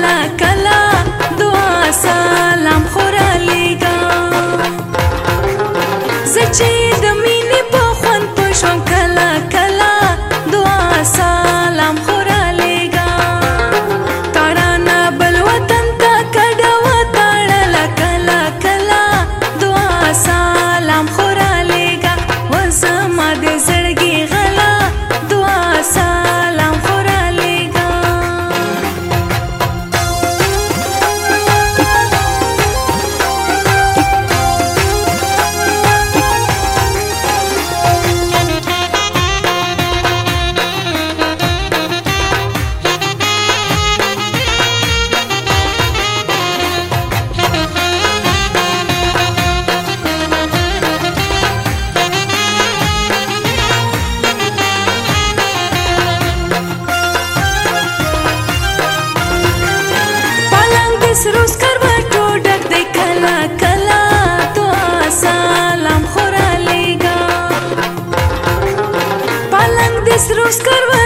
la Oscar va